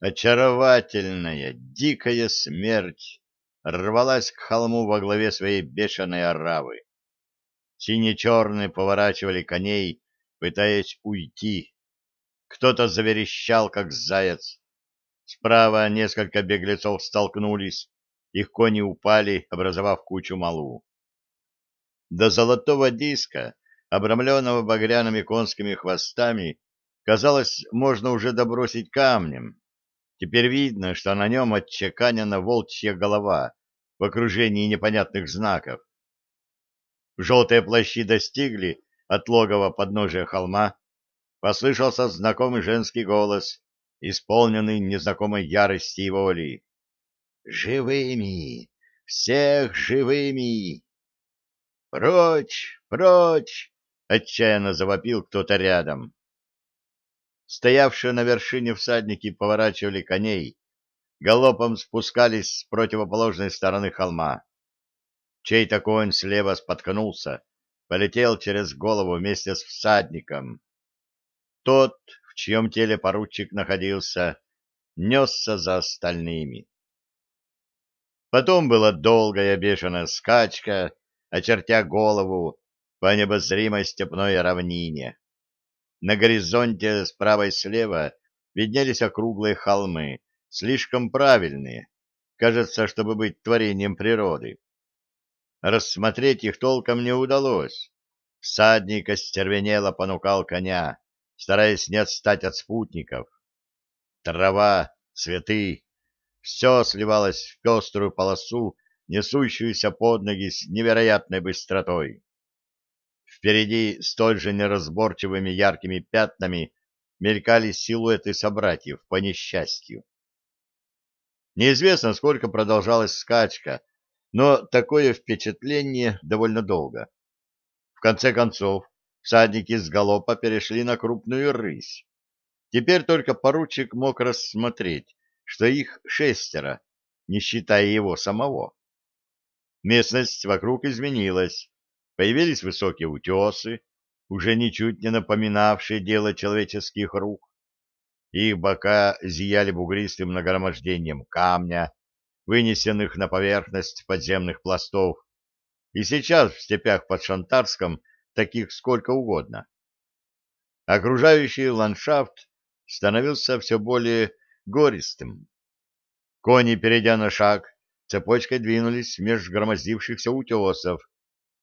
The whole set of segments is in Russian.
Очаровательная, дикая смерть рвалась к холму во главе своей бешеной оравы. Сине-черные поворачивали коней, пытаясь уйти. Кто-то заверещал, как заяц. Справа несколько беглецов столкнулись, их кони упали, образовав кучу малу. До золотого диска, обрамленного багряными конскими хвостами, казалось, можно уже добросить камнем. Теперь видно, что на нем отчеканена волчья голова в окружении непонятных знаков. Желтые плащи достигли от логова подножия холма, послышался знакомый женский голос, исполненный незнакомой ярости и воли. «Живыми! Всех живыми!» «Прочь! Прочь!» — отчаянно завопил кто-то рядом. Стоявшие на вершине всадники поворачивали коней, галопом спускались с противоположной стороны холма. Чей-то конь слева споткнулся, полетел через голову вместе с всадником. Тот, в чьем теле поручик находился, несся за остальными. Потом была долгая бешеная скачка, очертя голову по небозримой степной равнине. На горизонте справа и слева виднелись округлые холмы, слишком правильные, кажется, чтобы быть творением природы. Рассмотреть их толком не удалось. Всадник остервенело понукал коня, стараясь не отстать от спутников. Трава, цветы, все сливалось в пеструю полосу, несущуюся под ноги с невероятной быстротой. Впереди столь же неразборчивыми яркими пятнами мелькали силуэты собратьев по несчастью. Неизвестно, сколько продолжалась скачка, но такое впечатление довольно долго. В конце концов, всадники с галопа перешли на крупную рысь. Теперь только поручик мог рассмотреть, что их шестеро, не считая его самого. Местность вокруг изменилась. Появились высокие утесы, уже ничуть не напоминавшие дело человеческих рук. Их бока зияли бугристым нагромождением камня, вынесенных на поверхность подземных пластов, и сейчас в степях под Шантарском таких сколько угодно. Окружающий ландшафт становился все более гористым. Кони, перейдя на шаг, цепочкой двинулись меж громоздившихся утесов,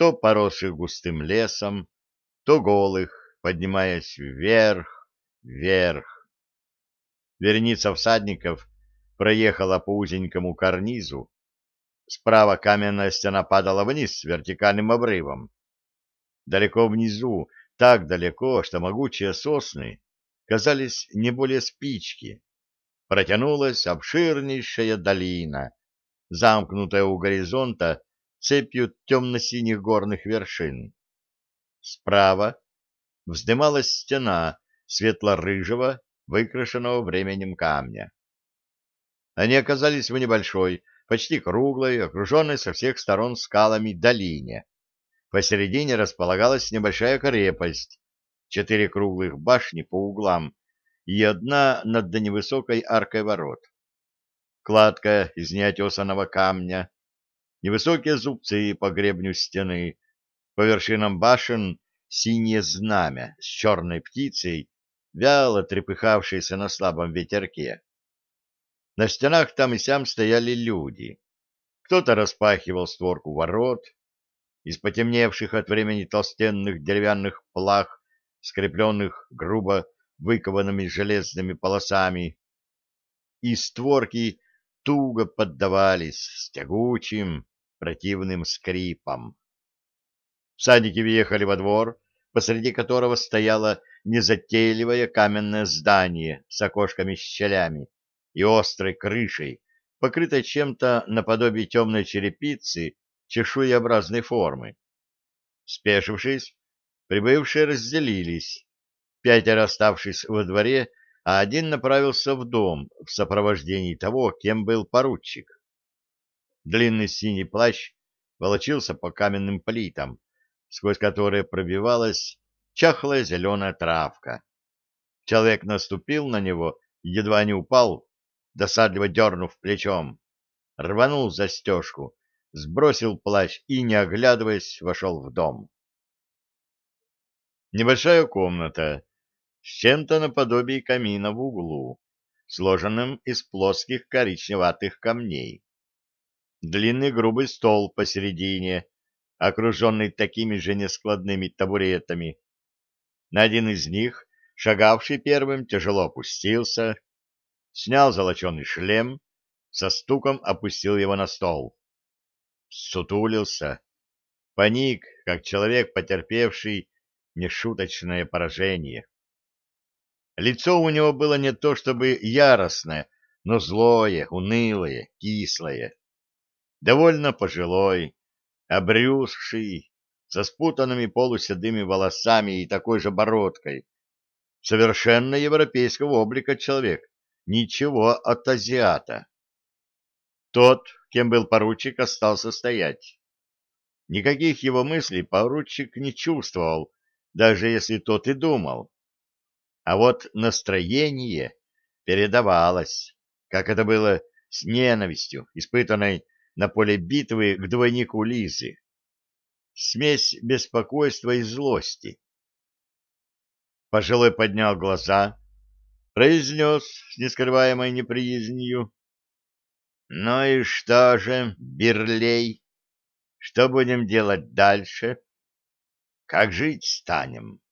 то поросших густым лесом, то голых, поднимаясь вверх, вверх. Верница всадников проехала по узенькому карнизу. Справа каменная стена падала вниз с вертикальным обрывом. Далеко внизу, так далеко, что могучие сосны казались не более спички, протянулась обширнейшая долина, замкнутая у горизонта цепью темно-синих горных вершин. Справа вздымалась стена светло-рыжего, выкрашенного временем камня. Они оказались в небольшой, почти круглой, окруженной со всех сторон скалами долине. Посередине располагалась небольшая крепость, четыре круглых башни по углам и одна над невысокой аркой ворот. Кладка из неотесанного камня, невысокие зубцы по гребню стены, по вершинам башен синее знамя с черной птицей, вяло трепыхавшейся на слабом ветерке. На стенах там и сям стояли люди. Кто-то распахивал створку ворот, из потемневших от времени толстенных деревянных плах, скрепленных грубо выкованными железными полосами, и створки туго поддавались с тягучим противным скрипом. Всадники въехали во двор, посреди которого стояло незатейливое каменное здание с окошками-щелями и острой крышей, покрытой чем-то наподобие темной черепицы чешуеобразной формы. Спешившись, прибывшие разделились. Пятеро, оставшись во дворе, а один направился в дом в сопровождении того, кем был поручик. Длинный синий плащ волочился по каменным плитам, сквозь которые пробивалась чахлая зеленая травка. Человек наступил на него, едва не упал, досадливо дернув плечом, рванул застежку, сбросил плащ и, не оглядываясь, вошел в дом. Небольшая комната с чем-то наподобие камина в углу, сложенным из плоских коричневатых камней. Длинный грубый стол посередине, окруженный такими же нескладными табуретами. На один из них, шагавший первым, тяжело опустился, снял золоченый шлем, со стуком опустил его на стол. Сутулился, паник, как человек, потерпевший нешуточное поражение. Лицо у него было не то чтобы яростное, но злое, унылое, кислое. Довольно пожилой, обрюзший, со спутанными полуседыми волосами и такой же бородкой. Совершенно европейского облика человек, ничего от азиата. Тот, кем был поручик, остался стоять. Никаких его мыслей поручик не чувствовал, даже если тот и думал. А вот настроение передавалось, как это было с ненавистью, испытанной на поле битвы к двойнику Лизы. Смесь беспокойства и злости. Пожилой поднял глаза, произнес с нескрываемой неприязнью. — Ну и что же, Берлей, что будем делать дальше? Как жить станем?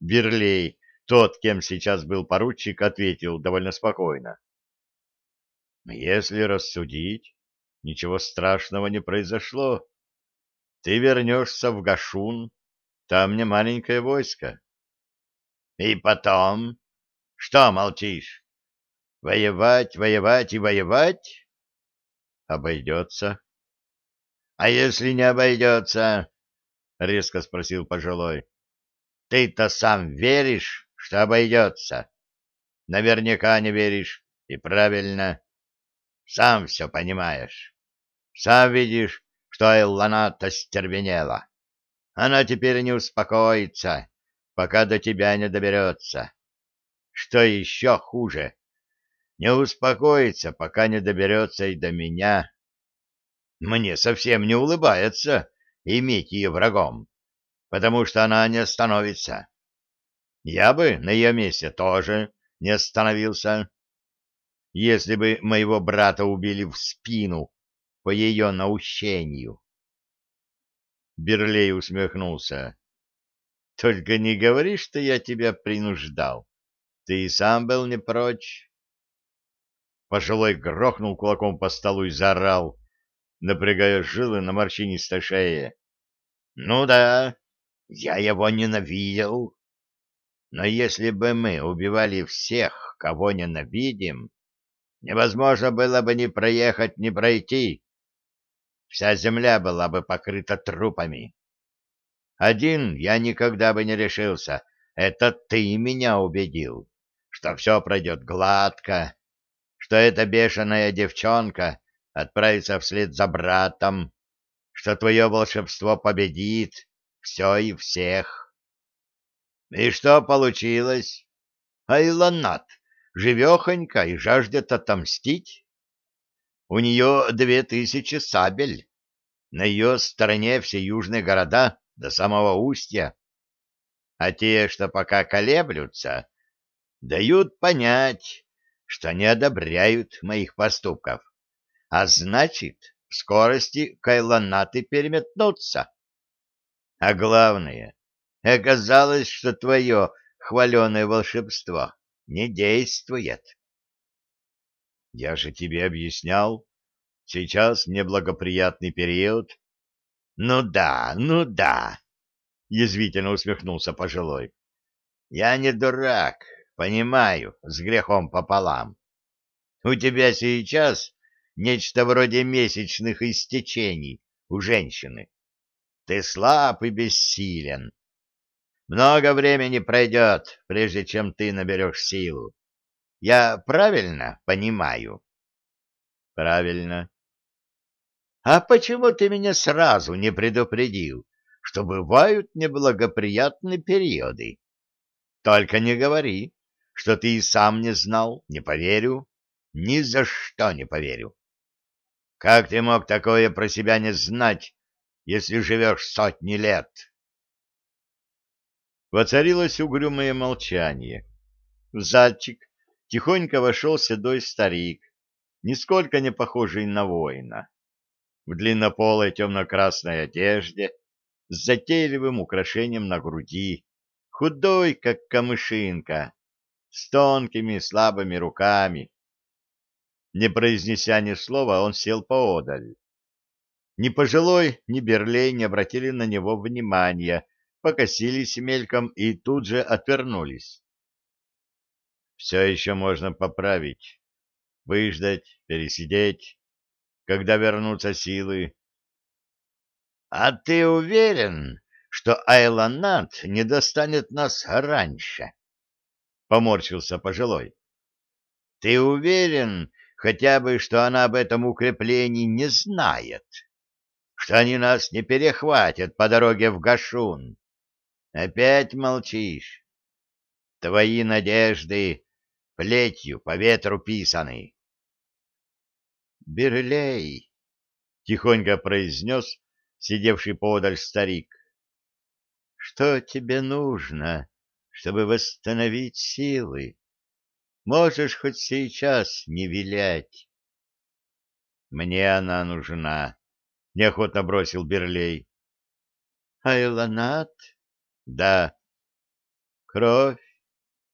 Берлей, тот, кем сейчас был поручик, ответил довольно спокойно. Если рассудить, ничего страшного не произошло. Ты вернешься в Гашун, там не маленькое войско. И потом? Что молчишь? Воевать, воевать и воевать? Обойдется. А если не обойдется? — резко спросил пожилой. — Ты-то сам веришь, что обойдется? Наверняка не веришь, и правильно. Сам все понимаешь. Сам видишь, что Элланата стервенела. Она теперь не успокоится, пока до тебя не доберется. Что еще хуже, не успокоится, пока не доберется и до меня. Мне совсем не улыбается, иметь ее врагом, потому что она не остановится. Я бы на ее месте тоже не остановился. Если бы моего брата убили в спину по ее наущению. Берлей усмехнулся. — Только не говори, что я тебя принуждал. Ты и сам был не прочь. Пожилой грохнул кулаком по столу и заорал напрягая жилы на морщинистой шее. — Ну да, я его ненавидел. Но если бы мы убивали всех, кого ненавидим, невозможно было бы ни проехать, ни пройти. Вся земля была бы покрыта трупами. Один я никогда бы не решился. Это ты меня убедил, что все пройдет гладко, что эта бешеная девчонка отправиться вслед за братом, что твое волшебство победит все и всех. И что получилось? Айланат живехонька и жаждет отомстить. У нее две тысячи сабель, на ее стороне все южные города до самого устья. А те, что пока колеблются, дают понять, что не одобряют моих поступков а значит, в скорости кайланаты переметнутся. А главное, оказалось, что твое хваленое волшебство не действует. Я же тебе объяснял, сейчас неблагоприятный период. Ну да, ну да, язвительно усмехнулся пожилой. Я не дурак, понимаю, с грехом пополам. У тебя сейчас нечто вроде месячных истечений у женщины. Ты слаб и бессилен. Много времени пройдет, прежде чем ты наберешь силу. Я правильно понимаю? Правильно. А почему ты меня сразу не предупредил, что бывают неблагоприятные периоды? Только не говори, что ты и сам не знал, не поверю. Ни за что не поверю. Как ты мог такое про себя не знать, если живешь сотни лет? Воцарилось угрюмое молчание. В зальчик тихонько вошел седой старик, нисколько не похожий на воина. В длиннополой темно-красной одежде, с затейливым украшением на груди, худой, как камышинка, с тонкими слабыми руками. Не произнеся ни слова, он сел поодаль. Ни пожилой, ни Берлей не обратили на него внимания, покосились мельком и тут же отвернулись. Все еще можно поправить, выждать, пересидеть, когда вернутся силы. — А ты уверен, что Айланат не достанет нас раньше? — поморщился пожилой. — Ты уверен хотя бы, что она об этом укреплении не знает? Что они нас не перехватят по дороге в Гашун? Опять молчишь? Твои надежды плетью по ветру писаны. «Берлей!» — тихонько произнес сидевший подаль старик. «Что тебе нужно, чтобы восстановить силы? Можешь хоть сейчас не вилять». «Мне она нужна», — неохотно бросил Берлей. «Айланат?» «Да». «Кровь?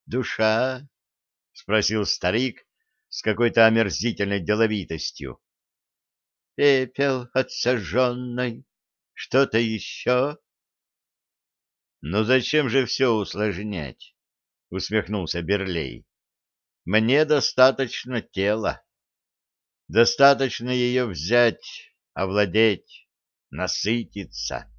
Душа?» — спросил старик, с какой-то омерзительной деловитостью. — Пепел от сожженной. Что-то еще? — Ну зачем же все усложнять? — усмехнулся Берлей. — Мне достаточно тела. Достаточно ее взять, овладеть, насытиться.